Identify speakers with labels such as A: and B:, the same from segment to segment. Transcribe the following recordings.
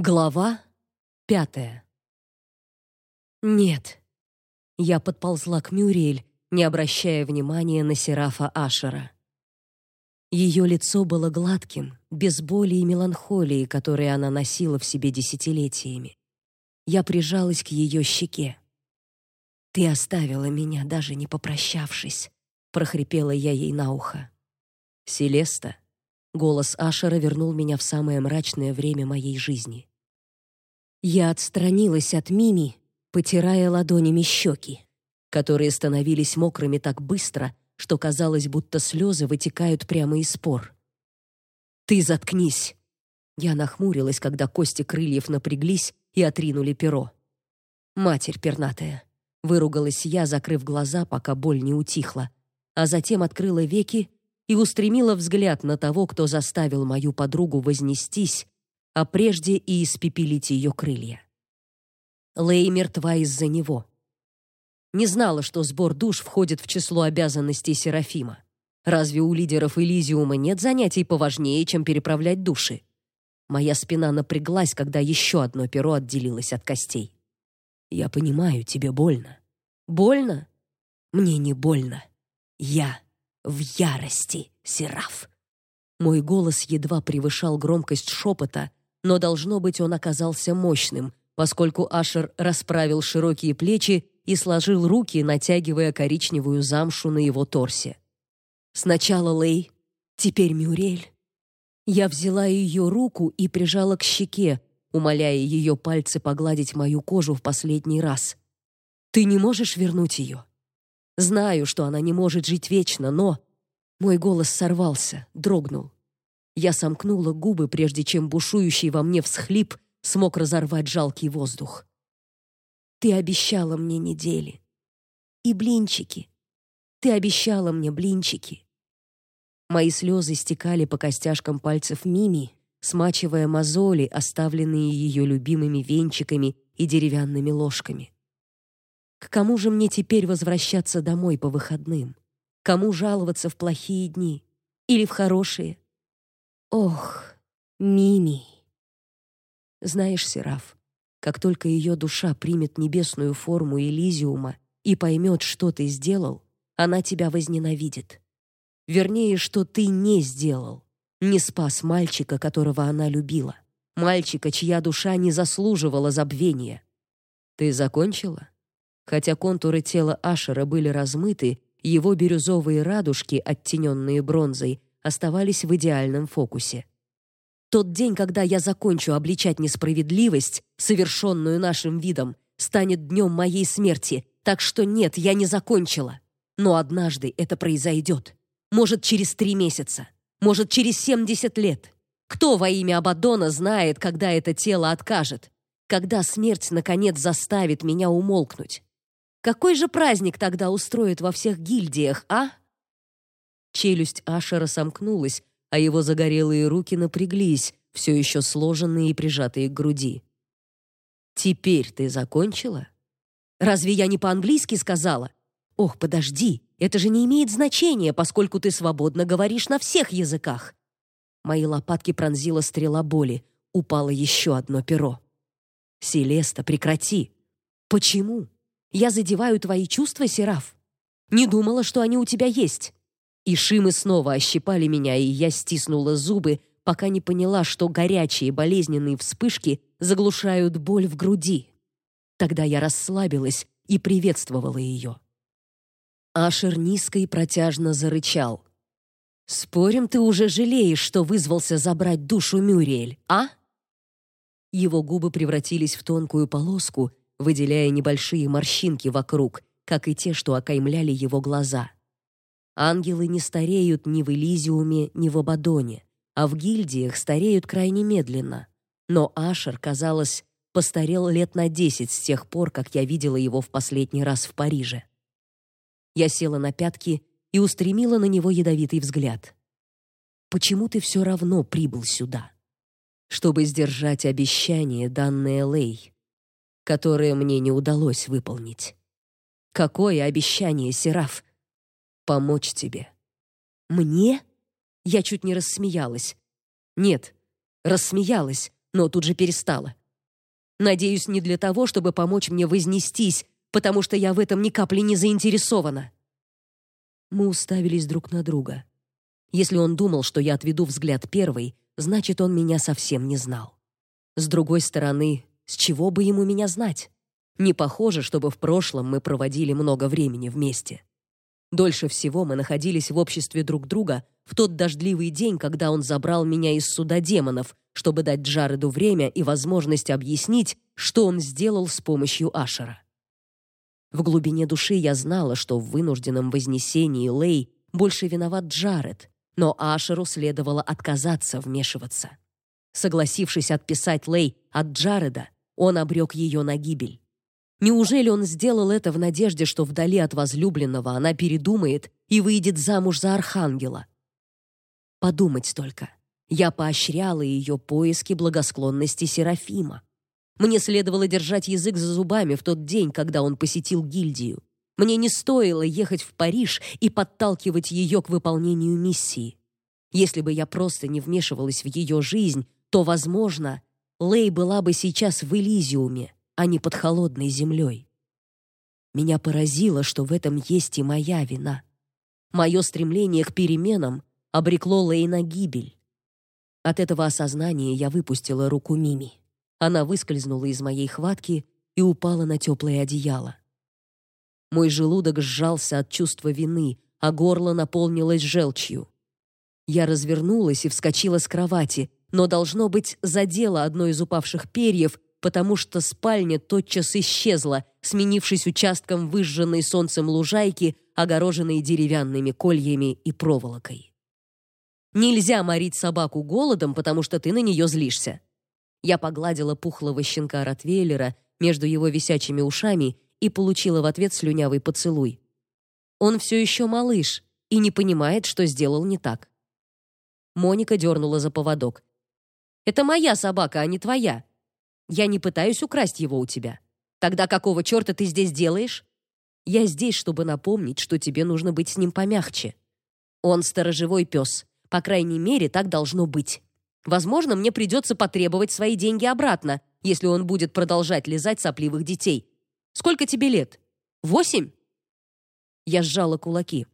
A: Глава пятая. Нет. Я подползла к Мюриэль, не обращая внимания на Серафа Ашера. Ее лицо было гладким, без боли и меланхолии, которые она носила в себе десятилетиями. Я прижалась к ее щеке. Ты оставила меня, даже не попрощавшись, прохрипела я ей на ухо. Селеста, голос Ашера вернул меня в самое мрачное время моей жизни. Я отстранилась от Мими, потирая ладонями щеки, которые становились мокрыми так быстро, что казалось, будто слезы вытекают прямо из пор. «Ты заткнись!» Я нахмурилась, когда кости крыльев напряглись и отринули перо. «Матерь пернатая!» Выругалась я, закрыв глаза, пока боль не утихла, а затем открыла веки и устремила взгляд на того, кто заставил мою подругу вознестись а прежде и испепелить ее крылья. Лей мертва из-за него. Не знала, что сбор душ входит в число обязанностей Серафима. Разве у лидеров Элизиума нет занятий поважнее, чем переправлять души? Моя спина напряглась, когда еще одно перо отделилось от костей. Я понимаю, тебе больно. Больно? Мне не больно. Я в ярости, Сераф. Мой голос едва превышал громкость шепота, но должно быть, он оказался мощным, поскольку Ашер расправил широкие плечи и сложил руки, натягивая коричневую замшу на его торсе. Сначала Лей, теперь Мюрель. Я взяла ее руку и прижала к щеке, умоляя ее пальцы погладить мою кожу в последний раз. Ты не можешь вернуть ее. Знаю, что она не может жить вечно, но мой голос сорвался, дрогнул. Я сомкнула губы, прежде чем бушующий во мне всхлип смог разорвать жалкий воздух. Ты обещала мне недели. И блинчики. Ты обещала мне блинчики. Мои слезы стекали по костяшкам пальцев Мими, смачивая мозоли, оставленные ее любимыми венчиками и деревянными ложками. К кому же мне теперь возвращаться домой по выходным? Кому жаловаться в плохие дни или в хорошие? Ох, Мими. Знаешь, Сераф, как только ее душа примет небесную форму Элизиума и поймет, что ты сделал, она тебя возненавидит. Вернее, что ты не сделал. Не спас мальчика, которого она любила. Мальчика, чья душа не заслуживала забвения. Ты закончила? Хотя контуры тела Ашера были размыты, его бирюзовые радужки, оттененные бронзой, оставались в идеальном фокусе. Тот день, когда я закончу обличать несправедливость, совершенную нашим видом, станет днем моей смерти. Так что нет, я не закончила. Но однажды это произойдет. Может, через три месяца. Может, через семьдесят лет. Кто во имя Абадона знает, когда это тело откажет? Когда смерть, наконец, заставит меня умолкнуть? Какой же праздник тогда устроит во всех гильдиях, а? Челюсть Ашера сомкнулась, а его загорелые руки напряглись, все еще сложенные и прижатые к груди. «Теперь ты закончила? Разве я не по-английски сказала? Ох, подожди, это же не имеет значения, поскольку ты свободно говоришь на всех языках». Мои лопатки пронзила стрела боли. Упало еще одно перо. «Селеста, прекрати!» «Почему? Я задеваю твои чувства, Сераф? Не думала, что они у тебя есть. И шимы снова ощипали меня, и я стиснула зубы, пока не поняла, что горячие болезненные вспышки заглушают боль в груди. Тогда я расслабилась и приветствовала ее. Ашер низко и протяжно зарычал. «Спорим, ты уже жалеешь, что вызвался забрать душу Мюриэль, а?» Его губы превратились в тонкую полоску, выделяя небольшие морщинки вокруг, как и те, что окаймляли его глаза. Ангелы не стареют ни в Элизиуме, ни в Абадоне, а в гильдиях стареют крайне медленно. Но Ашер, казалось, постарел лет на десять с тех пор, как я видела его в последний раз в Париже. Я села на пятки и устремила на него ядовитый взгляд. Почему ты все равно прибыл сюда? Чтобы сдержать обещание, данное Лей, которое мне не удалось выполнить. Какое обещание, Сераф? Помочь тебе. Мне? Я чуть не рассмеялась. Нет, рассмеялась, но тут же перестала. Надеюсь, не для того, чтобы помочь мне вознестись, потому что я в этом ни капли не заинтересована. Мы уставились друг на друга. Если он думал, что я отведу взгляд первой, значит, он меня совсем не знал. С другой стороны, с чего бы ему меня знать? Не похоже, чтобы в прошлом мы проводили много времени вместе. Дольше всего мы находились в обществе друг друга в тот дождливый день, когда он забрал меня из суда демонов, чтобы дать Джареду время и возможность объяснить, что он сделал с помощью Ашера. В глубине души я знала, что в вынужденном вознесении Лей больше виноват Джаред, но Ашеру следовало отказаться вмешиваться. Согласившись отписать Лей от Джареда, он обрек ее на гибель. Неужели он сделал это в надежде, что вдали от возлюбленного она передумает и выйдет замуж за архангела? Подумать только. Я поощряла ее поиски благосклонности Серафима. Мне следовало держать язык за зубами в тот день, когда он посетил гильдию. Мне не стоило ехать в Париж и подталкивать ее к выполнению миссии. Если бы я просто не вмешивалась в ее жизнь, то, возможно, Лей была бы сейчас в Элизиуме, а не под холодной землей. Меня поразило, что в этом есть и моя вина. Мое стремление к переменам обрекло Лей на гибель. От этого осознания я выпустила руку Мими. Она выскользнула из моей хватки и упала на теплое одеяло. Мой желудок сжался от чувства вины, а горло наполнилось желчью. Я развернулась и вскочила с кровати, но должно быть задела одно из упавших перьев, потому что спальня тотчас исчезла, сменившись участком выжженной солнцем лужайки, огороженной деревянными кольями и проволокой. Нельзя морить собаку голодом, потому что ты на нее злишься. Я погладила пухлого щенка Ротвейлера между его висячими ушами и получила в ответ слюнявый поцелуй. Он все еще малыш и не понимает, что сделал не так. Моника дернула за поводок. Это моя собака, а не твоя. Я не пытаюсь украсть его у тебя. Тогда какого чёрта ты здесь делаешь? Я здесь, чтобы напомнить, что тебе нужно быть с ним помягче. Он сторожевой пес. По крайней мере, так должно быть. Возможно, мне придется потребовать свои деньги обратно, если он будет продолжать лизать сопливых детей. Сколько тебе лет? Восемь? Я сжала кулаки.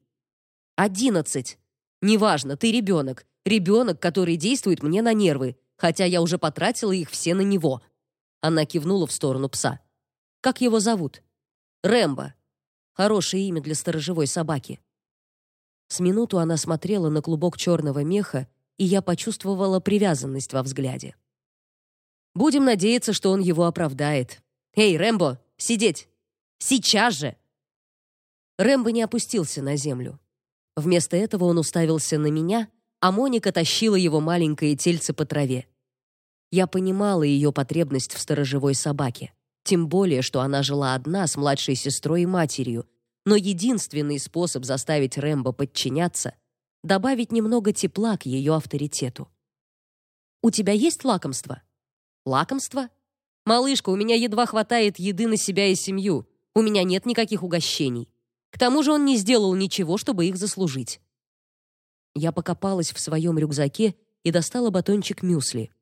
A: Одиннадцать. Неважно, ты ребенок. Ребенок, который действует мне на нервы, хотя я уже потратила их все на него. Она кивнула в сторону пса. Как его зовут? Рэмбо. Хорошее имя для сторожевой собаки. С минуту она смотрела на клубок черного меха, и я почувствовала привязанность во взгляде. Будем надеяться, что он его оправдает. Эй, Рэмбо, сидеть. Сейчас же. Рэмбо не опустился на землю. Вместо этого он уставился на меня, а Моника тащила его маленькое тельце по траве. Я понимала ее потребность в сторожевой собаке, тем более что она жила одна с младшей сестрой и матерью, но единственный способ заставить Рэмбо подчиняться добавить немного тепла к ее авторитету. У тебя есть лакомство? Лакомство? Малышка, у меня едва хватает еды на себя и семью. У меня нет никаких угощений. К тому же он не сделал ничего, чтобы их заслужить. Я покопалась в своем рюкзаке и достала батончик мюсли.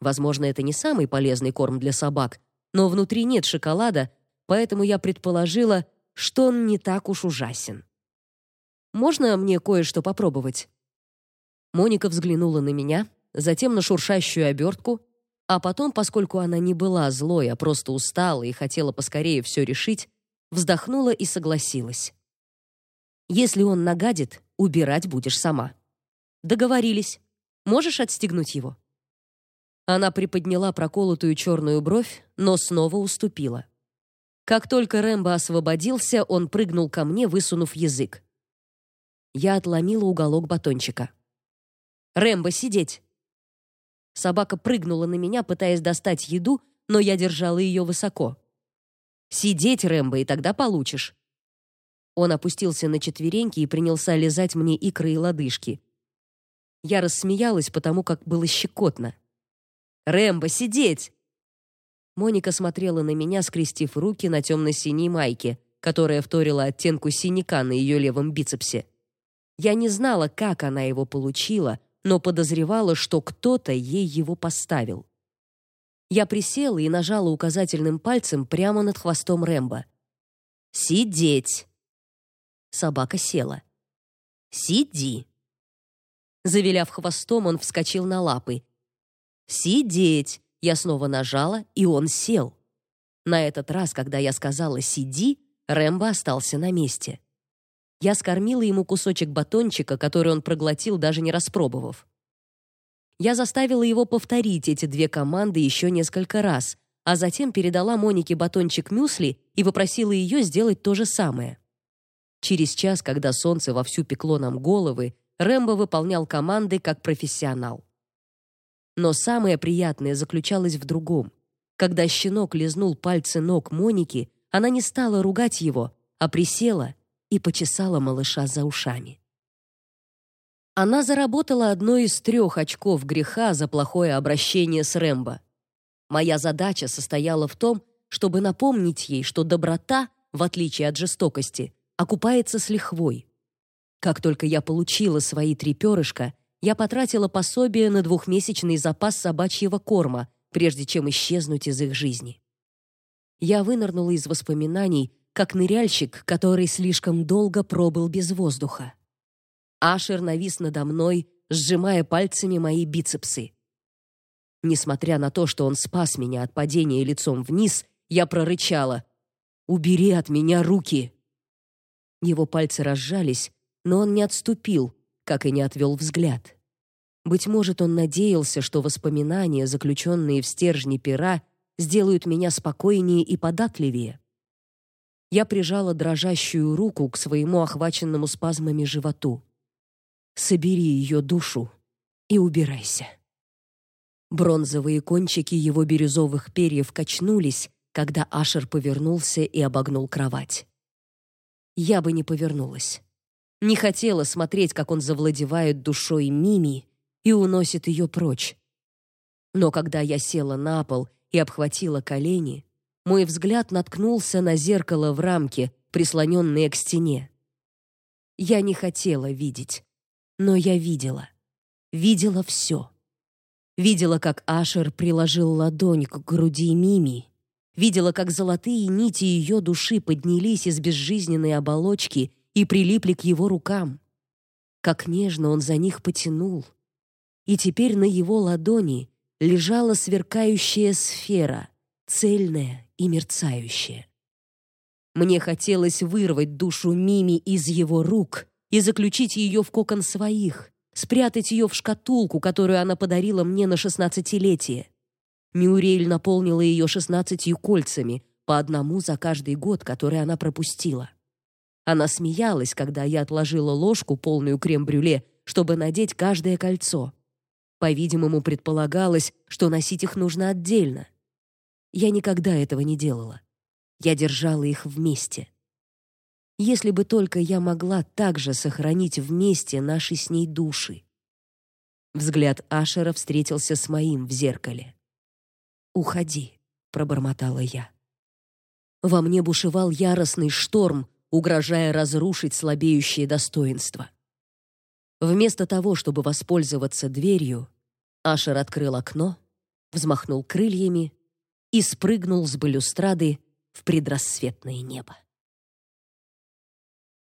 A: Возможно, это не самый полезный корм для собак, но внутри нет шоколада, поэтому я предположила, что он не так уж ужасен. Можно мне кое-что попробовать?» Моника взглянула на меня, затем на шуршащую обертку, а потом, поскольку она не была злой, а просто устала и хотела поскорее все решить, вздохнула и согласилась. «Если он нагадит, убирать будешь сама». «Договорились. Можешь отстегнуть его?» Она приподняла проколотую черную бровь, но снова уступила. Как только Рэмбо освободился, он прыгнул ко мне, высунув язык. Я отломила уголок батончика. «Рэмбо, сидеть!» Собака прыгнула на меня, пытаясь достать еду, но я держала ее высоко. «Сидеть, Рэмбо, и тогда получишь!» Он опустился на четвереньки и принялся лизать мне икры и лодыжки. Я рассмеялась, потому как было щекотно. «Рэмбо, сидеть!» Моника смотрела на меня, скрестив руки на темно-синей майке, которая вторила оттенку синяка на ее левом бицепсе. Я не знала, как она его получила, но подозревала, что кто-то ей его поставил. Я присела и нажала указательным пальцем прямо над хвостом Рэмбо. «Сидеть!» Собака села. «Сиди!» Завиляв хвостом, он вскочил на лапы. «Сидеть!» Я снова нажала, и он сел. На этот раз, когда я сказала «сиди», Рэмбо остался на месте. Я скормила ему кусочек батончика, который он проглотил, даже не распробовав. Я заставила его повторить эти две команды еще несколько раз, а затем передала Монике батончик мюсли и попросила ее сделать то же самое. Через час, когда солнце вовсю пекло нам головы, Рэмбо выполнял команды как профессионал. Но самое приятное заключалось в другом. Когда щенок лизнул пальцы ног Моники, она не стала ругать его, а присела и почесала малыша за ушами. Она заработала одно из трех очков греха за плохое обращение с Рэмбо. Моя задача состояла в том, чтобы напомнить ей, что доброта, в отличие от жестокости, окупается с лихвой. Как только я получила свои три перышка, я потратила пособие на двухмесячный запас собачьего корма, прежде чем исчезнуть из их жизни. Я вынырнула из воспоминаний, как ныряльщик, который слишком долго пробыл без воздуха. Ашер навис надо мной, сжимая пальцами мои бицепсы. Несмотря на то, что он спас меня от падения лицом вниз, я прорычала: "Убери от меня руки!" Его пальцы разжались, но он не отступил, как и не отвел взгляд. Быть может, он надеялся, что воспоминания, заключенные в стержне пера, сделают меня спокойнее и податливее. Я прижала дрожащую руку к своему охваченному спазмами животу. Собери ее душу и убирайся. Бронзовые кончики его бирюзовых перьев качнулись, когда Ашер повернулся и обогнул кровать. Я бы не повернулась. Не хотела смотреть, как он завладевает душой Мими и уносит ее прочь. Но когда я села на пол и обхватила колени, мой взгляд наткнулся на зеркало в рамке, прислоненное к стене. Я не хотела видеть, но я видела. Видела все. Видела, как Ашер приложил ладонь к груди Мими. Видела, как золотые нити ее души поднялись из безжизненной оболочки и прилипли к его рукам. Как нежно он за них потянул и теперь на его ладони лежала сверкающая сфера, цельная и мерцающая. Мне хотелось вырвать душу Мими из его рук и заключить ее в кокон своих, спрятать ее в шкатулку, которую она подарила мне на шестнадцатилетие. Мюрель наполнила ее шестнадцатью кольцами, по одному за каждый год, который она пропустила. Она смеялась, когда я отложила ложку, полную крем-брюле, чтобы надеть каждое кольцо. По-видимому, предполагалось, что носить их нужно отдельно. Я никогда этого не делала. Я держала их вместе. Если бы только я могла также сохранить вместе наши с ней души. Взгляд Ашера встретился с моим в зеркале. "Уходи", пробормотала я. Во мне бушевал яростный шторм, угрожая разрушить слабеющие достоинства. Вместо того, чтобы воспользоваться дверью, Ашер открыл окно, взмахнул крыльями и спрыгнул с балюстрады в предрассветное небо.